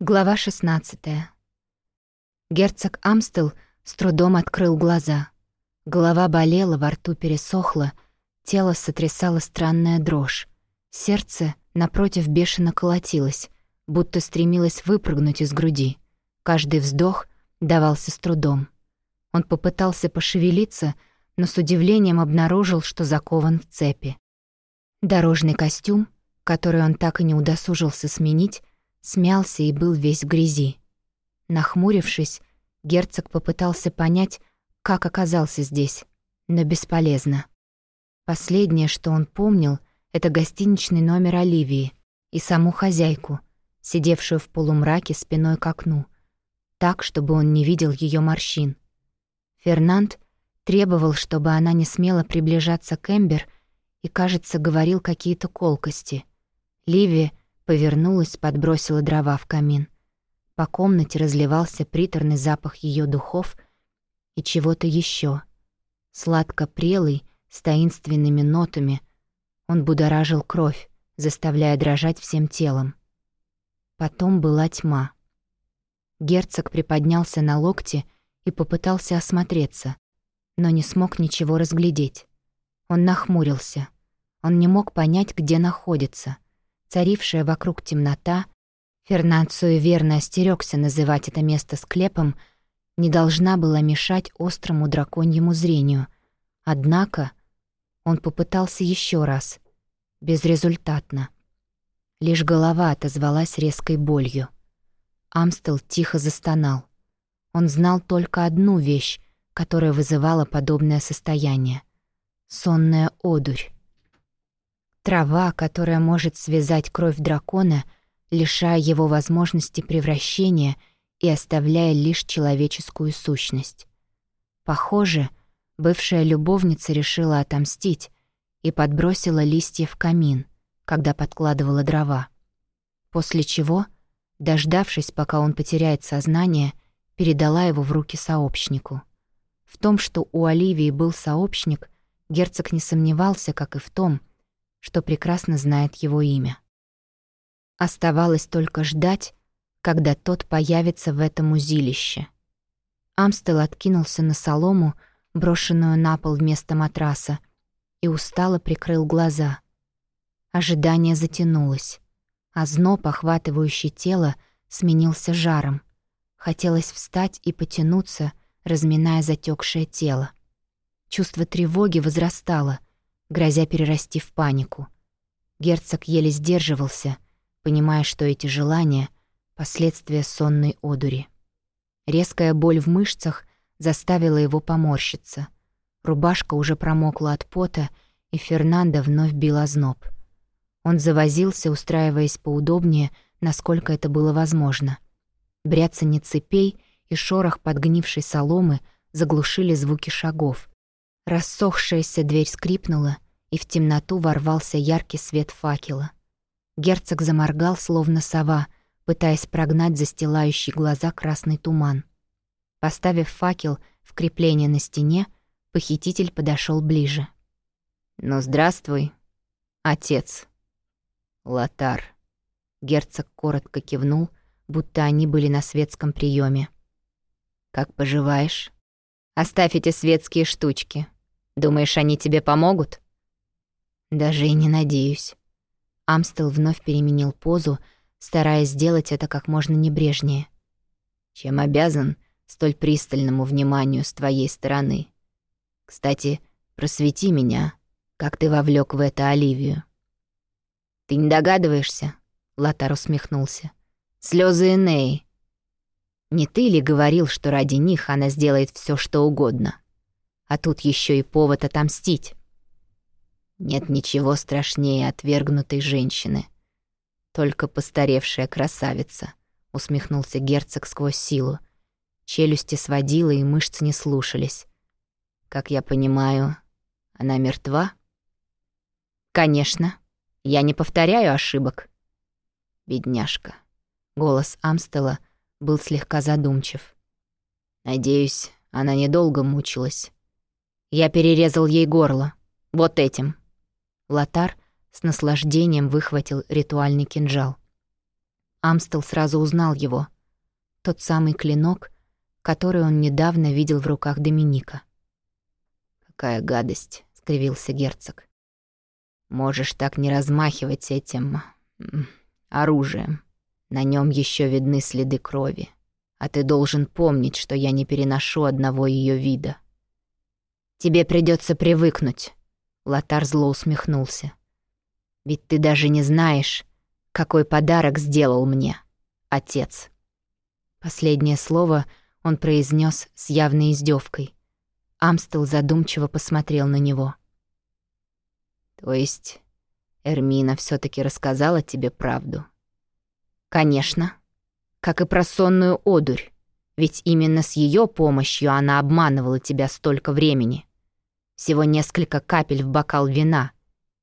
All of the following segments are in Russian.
Глава 16 Герцог Амстел с трудом открыл глаза. Голова болела, во рту пересохла, тело сотрясало странная дрожь. Сердце, напротив, бешено колотилось, будто стремилось выпрыгнуть из груди. Каждый вздох давался с трудом. Он попытался пошевелиться, но с удивлением обнаружил, что закован в цепи. Дорожный костюм, который он так и не удосужился сменить, смялся и был весь в грязи. Нахмурившись, герцог попытался понять, как оказался здесь, но бесполезно. Последнее, что он помнил, это гостиничный номер Оливии и саму хозяйку, сидевшую в полумраке спиной к окну, так, чтобы он не видел ее морщин. Фернанд требовал, чтобы она не смела приближаться к Эмбер и, кажется, говорил какие-то колкости. Ливи Повернулась, подбросила дрова в камин. По комнате разливался приторный запах ее духов и чего-то еще. Сладко-прелый, с таинственными нотами. Он будоражил кровь, заставляя дрожать всем телом. Потом была тьма. Герцог приподнялся на локте и попытался осмотреться, но не смог ничего разглядеть. Он нахмурился. Он не мог понять, где находится — царившая вокруг темнота, Фернанд суеверно остерегся называть это место склепом, не должна была мешать острому драконьему зрению. Однако он попытался еще раз, безрезультатно. Лишь голова отозвалась резкой болью. Амстел тихо застонал. Он знал только одну вещь, которая вызывала подобное состояние — сонная одурь. Трава, которая может связать кровь дракона, лишая его возможности превращения и оставляя лишь человеческую сущность. Похоже, бывшая любовница решила отомстить и подбросила листья в камин, когда подкладывала дрова. После чего, дождавшись, пока он потеряет сознание, передала его в руки сообщнику. В том, что у Оливии был сообщник, герцог не сомневался, как и в том, что прекрасно знает его имя. Оставалось только ждать, когда тот появится в этом узилище. Амстел откинулся на солому, брошенную на пол вместо матраса, и устало прикрыл глаза. Ожидание затянулось, а зноб, охватывающий тело, сменился жаром. Хотелось встать и потянуться, разминая затекшее тело. Чувство тревоги возрастало — грозя перерасти в панику. Герцог еле сдерживался, понимая, что эти желания — последствия сонной одури. Резкая боль в мышцах заставила его поморщиться. Рубашка уже промокла от пота, и Фернандо вновь бил озноб. Он завозился, устраиваясь поудобнее, насколько это было возможно. Бряцание цепей и шорох подгнившей соломы заглушили звуки шагов, Рассохшаяся дверь скрипнула, и в темноту ворвался яркий свет факела. Герцог заморгал, словно сова, пытаясь прогнать застилающий глаза красный туман. Поставив факел в крепление на стене, похититель подошел ближе. «Ну, здравствуй, отец». «Лотар». Герцог коротко кивнул, будто они были на светском приеме. «Как поживаешь?» «Оставь эти светские штучки. Думаешь, они тебе помогут?» «Даже и не надеюсь». Амстел вновь переменил позу, стараясь сделать это как можно небрежнее. «Чем обязан столь пристальному вниманию с твоей стороны? Кстати, просвети меня, как ты вовлек в это Оливию». «Ты не догадываешься?» — Лотар усмехнулся. Слезы Энеи. Не ты ли говорил, что ради них она сделает все, что угодно?» А тут еще и повод отомстить. Нет ничего страшнее отвергнутой женщины. Только постаревшая красавица, усмехнулся герцог сквозь силу. Челюсти сводила, и мышцы не слушались. Как я понимаю, она мертва? Конечно. Я не повторяю ошибок. Бедняжка. Голос Амстела был слегка задумчив. Надеюсь, она недолго мучилась. Я перерезал ей горло. Вот этим. Лотар с наслаждением выхватил ритуальный кинжал. Амстел сразу узнал его. Тот самый клинок, который он недавно видел в руках Доминика. «Какая гадость!» — скривился герцог. «Можешь так не размахивать этим... оружием. На нем еще видны следы крови. А ты должен помнить, что я не переношу одного ее вида». «Тебе придется привыкнуть», — Лотар зло усмехнулся. «Ведь ты даже не знаешь, какой подарок сделал мне отец». Последнее слово он произнес с явной издевкой. Амстел задумчиво посмотрел на него. «То есть Эрмина все таки рассказала тебе правду?» «Конечно. Как и про сонную одурь. Ведь именно с ее помощью она обманывала тебя столько времени. Всего несколько капель в бокал вина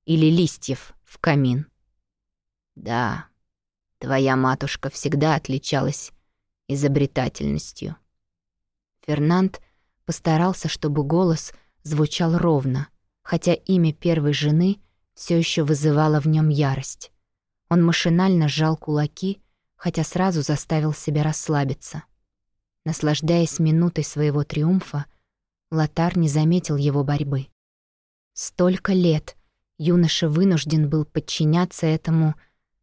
или листьев в камин». «Да, твоя матушка всегда отличалась изобретательностью». Фернанд постарался, чтобы голос звучал ровно, хотя имя первой жены все еще вызывало в нем ярость. Он машинально сжал кулаки, хотя сразу заставил себя расслабиться. Наслаждаясь минутой своего триумфа, Лотар не заметил его борьбы. Столько лет юноша вынужден был подчиняться этому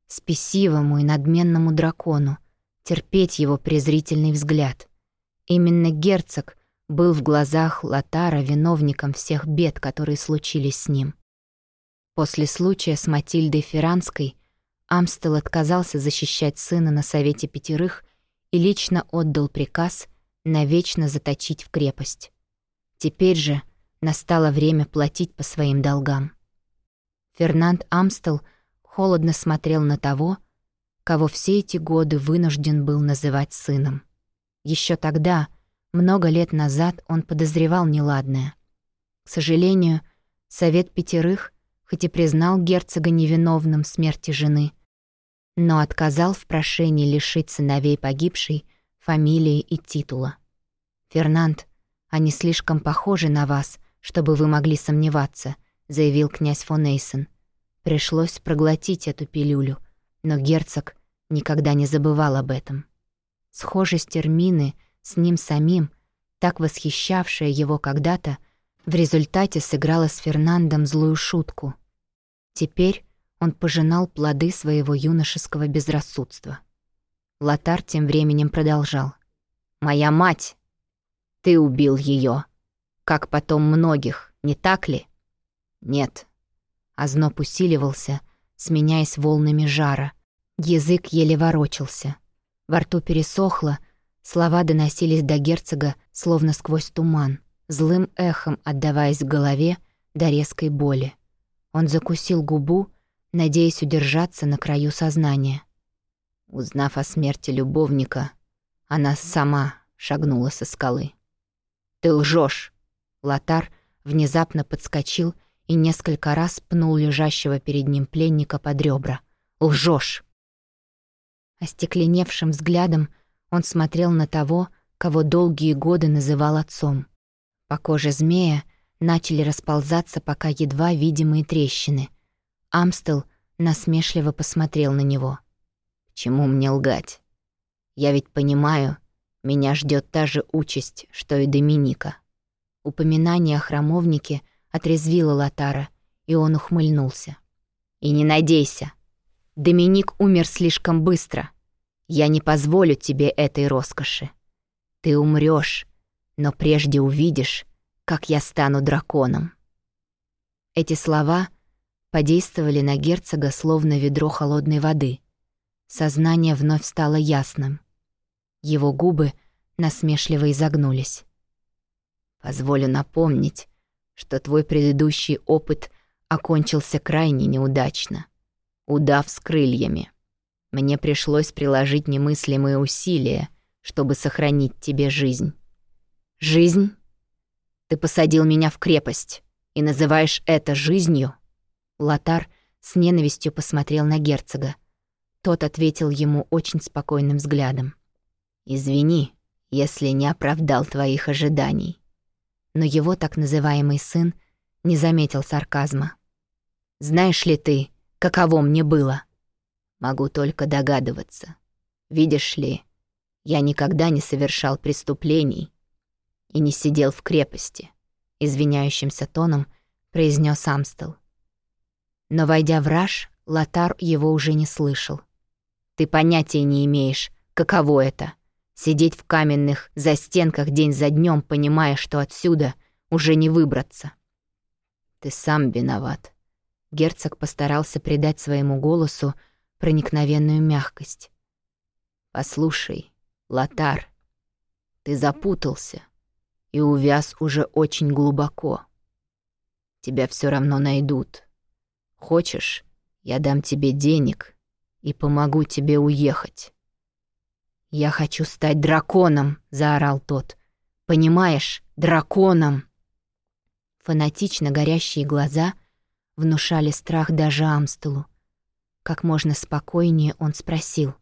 спесивому и надменному дракону, терпеть его презрительный взгляд. Именно герцог был в глазах Латара виновником всех бед, которые случились с ним. После случая с Матильдой Ферранской Амстел отказался защищать сына на Совете Пятерых и лично отдал приказ навечно заточить в крепость. Теперь же настало время платить по своим долгам. Фернанд Амстел холодно смотрел на того, кого все эти годы вынужден был называть сыном. Еще тогда — много лет назад он подозревал неладное. К сожалению, Совет Пятерых, хоть и признал герцога невиновным в смерти жены, но отказал в прошении лишить сыновей погибшей фамилии и титула. «Фернанд, они слишком похожи на вас, чтобы вы могли сомневаться», заявил князь фон Эйсен. Пришлось проглотить эту пилюлю, но герцог никогда не забывал об этом. Схожесть термины — с ним самим, так восхищавшая его когда-то, в результате сыграла с Фернандом злую шутку. Теперь он пожинал плоды своего юношеского безрассудства. Лотар тем временем продолжал. «Моя мать! Ты убил ее, Как потом многих, не так ли?» «Нет». Озноб усиливался, сменяясь волнами жара. Язык еле ворочался. Во рту пересохло, Слова доносились до герцога, словно сквозь туман, злым эхом отдаваясь в голове до резкой боли. Он закусил губу, надеясь удержаться на краю сознания. Узнав о смерти любовника, она сама шагнула со скалы. «Ты лжешь! Лотар внезапно подскочил и несколько раз пнул лежащего перед ним пленника под ребра. «Лжешь!» Остекленевшим взглядом он смотрел на того, кого долгие годы называл отцом. По коже змея начали расползаться пока едва видимые трещины. Амстел насмешливо посмотрел на него. «Чему мне лгать? Я ведь понимаю, меня ждет та же участь, что и Доминика». Упоминание о храмовнике отрезвило Латара, и он ухмыльнулся. «И не надейся. Доминик умер слишком быстро. Я не позволю тебе этой роскоши. Ты умрёшь, но прежде увидишь, как я стану драконом». Эти слова подействовали на герцога словно ведро холодной воды. Сознание вновь стало ясным. Его губы насмешливо изогнулись. «Позволю напомнить, что твой предыдущий опыт окончился крайне неудачно. Удав с крыльями. Мне пришлось приложить немыслимые усилия, чтобы сохранить тебе жизнь. Жизнь? Ты посадил меня в крепость и называешь это жизнью? Лотар с ненавистью посмотрел на герцога. Тот ответил ему очень спокойным взглядом. «Извини, если не оправдал твоих ожиданий». Но его так называемый сын не заметил сарказма. «Знаешь ли ты, каково мне было?» Могу только догадываться. Видишь ли, я никогда не совершал преступлений и не сидел в крепости, извиняющимся тоном произнес Амстел. Но, войдя в раж, Лотар его уже не слышал. «Ты понятия не имеешь, каково это — сидеть в каменных застенках день за днем, понимая, что отсюда уже не выбраться». «Ты сам виноват». Герцог постарался придать своему голосу проникновенную мягкость. «Послушай, Лотар, ты запутался и увяз уже очень глубоко. Тебя все равно найдут. Хочешь, я дам тебе денег и помогу тебе уехать». «Я хочу стать драконом!» — заорал тот. «Понимаешь, драконом!» Фанатично горящие глаза внушали страх даже Амстелу. Как можно спокойнее он спросил.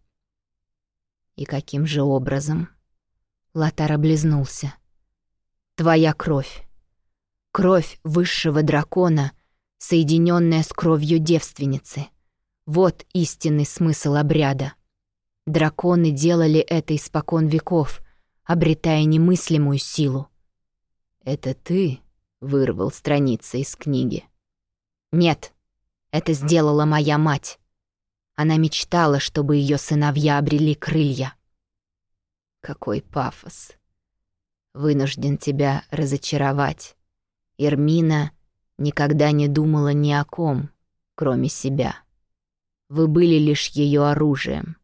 «И каким же образом?» Лотар облизнулся. «Твоя кровь. Кровь высшего дракона, соединенная с кровью девственницы. Вот истинный смысл обряда. Драконы делали это испокон веков, обретая немыслимую силу. «Это ты вырвал страницы из книги?» «Нет, это сделала моя мать. Она мечтала, чтобы ее сыновья обрели крылья». «Какой пафос!» «Вынужден тебя разочаровать. Эрмина никогда не думала ни о ком, кроме себя. Вы были лишь ее оружием.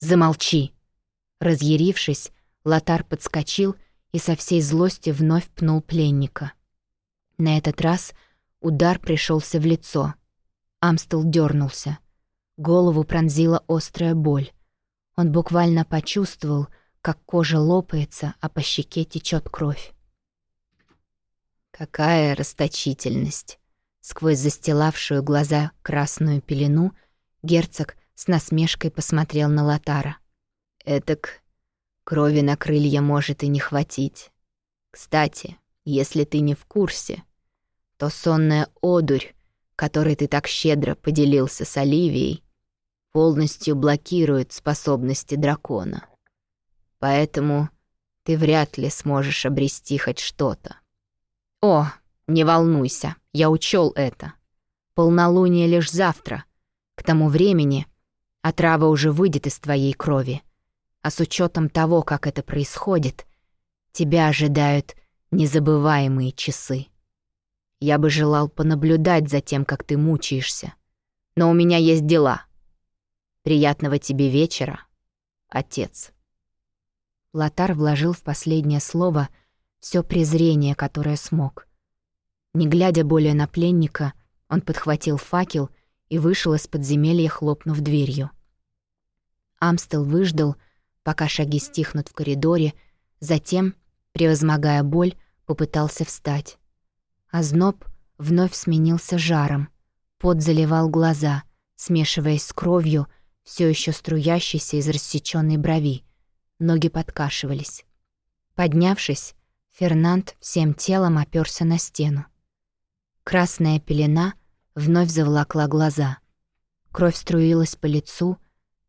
Замолчи!» Разъярившись, Лотар подскочил и со всей злости вновь пнул пленника. На этот раз удар пришелся в лицо. Амстел дернулся. Голову пронзила острая боль. Он буквально почувствовал, как кожа лопается, а по щеке течет кровь. Какая расточительность! Сквозь застилавшую глаза красную пелену герцог с насмешкой посмотрел на Латара. Этак крови на крылья может и не хватить. Кстати, если ты не в курсе, то сонная одурь, которой ты так щедро поделился с Оливией, полностью блокирует способности дракона. Поэтому ты вряд ли сможешь обрести хоть что-то. «О, не волнуйся, я учел это. Полнолуние лишь завтра. К тому времени отрава уже выйдет из твоей крови. А с учетом того, как это происходит, тебя ожидают незабываемые часы. Я бы желал понаблюдать за тем, как ты мучаешься. Но у меня есть дела. Приятного тебе вечера, отец». Лотар вложил в последнее слово — все презрение, которое смог. Не глядя более на пленника, он подхватил факел и вышел из подземелья, хлопнув дверью. Амстел выждал, пока шаги стихнут в коридоре, затем, превозмогая боль, попытался встать. А зноб вновь сменился жаром. Пот заливал глаза, смешиваясь с кровью, все еще струящейся из рассеченной брови. Ноги подкашивались. Поднявшись, Фернанд всем телом оперся на стену. Красная пелена вновь заволокла глаза. Кровь струилась по лицу,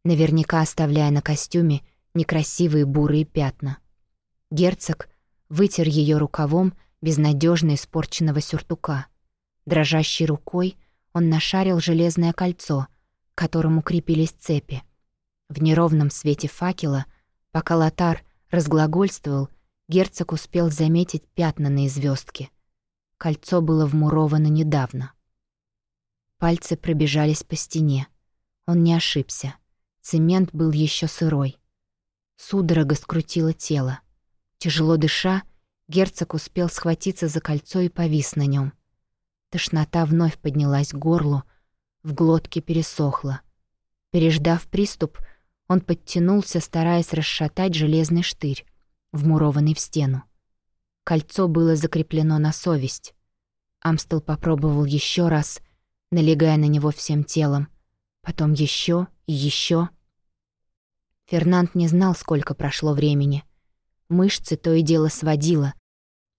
наверняка оставляя на костюме некрасивые бурые пятна. Герцог вытер ее рукавом безнадежно испорченного сюртука. Дрожащей рукой он нашарил железное кольцо, к которому крепились цепи. В неровном свете факела, пока Лотар разглагольствовал, герцог успел заметить пятна на звездке. Кольцо было вмуровано недавно. Пальцы пробежались по стене. Он не ошибся. Цемент был еще сырой. Судорога скрутила тело. Тяжело дыша, герцог успел схватиться за кольцо и повис на нем. Тошнота вновь поднялась к горлу, в глотке пересохла. Переждав приступ, он подтянулся, стараясь расшатать железный штырь вмурованный в стену. Кольцо было закреплено на совесть. Амстел попробовал еще раз, налегая на него всем телом. Потом еще и еще. Фернанд не знал, сколько прошло времени. Мышцы то и дело сводило.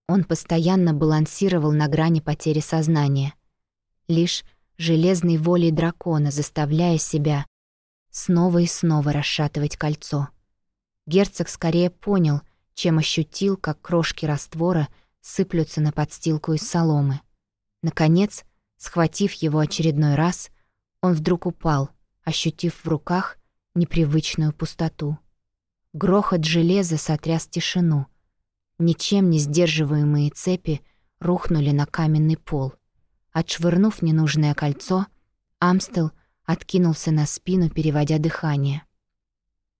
Он постоянно балансировал на грани потери сознания. Лишь железной волей дракона, заставляя себя снова и снова расшатывать кольцо. Герцог скорее понял, чем ощутил, как крошки раствора сыплются на подстилку из соломы. Наконец, схватив его очередной раз, он вдруг упал, ощутив в руках непривычную пустоту. Грохот железа сотряс тишину. Ничем не сдерживаемые цепи рухнули на каменный пол. Отшвырнув ненужное кольцо, Амстел откинулся на спину, переводя дыхание.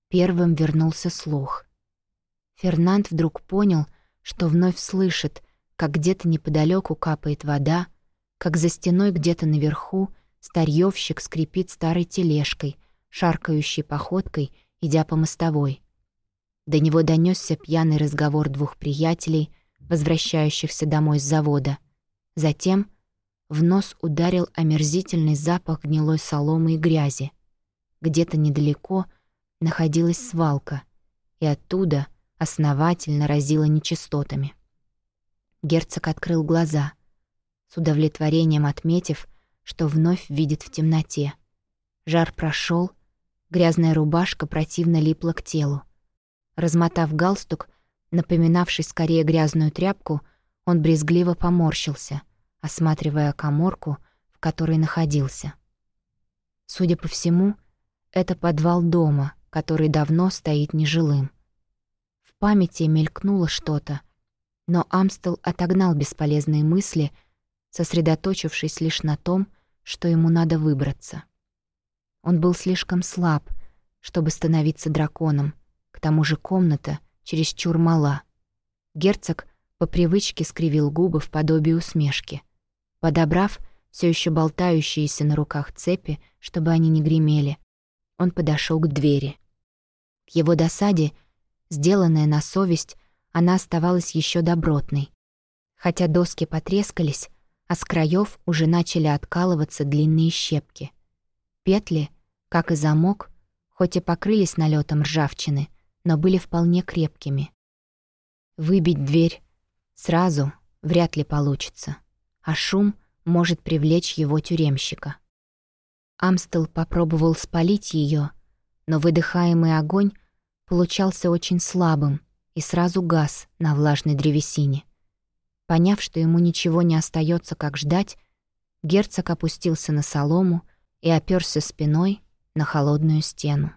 Первым вернулся слух. Фернанд вдруг понял, что вновь слышит, как где-то неподалеку капает вода, как за стеной где-то наверху старьевщик скрипит старой тележкой, шаркающей походкой, идя по мостовой. До него донесся пьяный разговор двух приятелей, возвращающихся домой с завода. Затем в нос ударил омерзительный запах гнилой соломы и грязи. Где-то недалеко находилась свалка, и оттуда основательно разило нечистотами. Герцог открыл глаза, с удовлетворением отметив, что вновь видит в темноте. Жар прошел, грязная рубашка противно липла к телу. Размотав галстук, напоминавший скорее грязную тряпку, он брезгливо поморщился — осматривая коморку, в которой находился. Судя по всему, это подвал дома, который давно стоит нежилым. В памяти мелькнуло что-то, но Амстел отогнал бесполезные мысли, сосредоточившись лишь на том, что ему надо выбраться. Он был слишком слаб, чтобы становиться драконом, к тому же комната чересчур мала. Герцог по привычке скривил губы в подобии усмешки — Подобрав все еще болтающиеся на руках цепи, чтобы они не гремели, он подошел к двери. К его досаде, сделанная на совесть, она оставалась еще добротной. Хотя доски потрескались, а с краев уже начали откалываться длинные щепки. Петли, как и замок, хоть и покрылись налетом ржавчины, но были вполне крепкими. Выбить дверь сразу вряд ли получится а шум может привлечь его тюремщика. Амстел попробовал спалить ее, но выдыхаемый огонь получался очень слабым и сразу газ на влажной древесине. Поняв, что ему ничего не остается, как ждать, герцог опустился на солому и оперся спиной на холодную стену.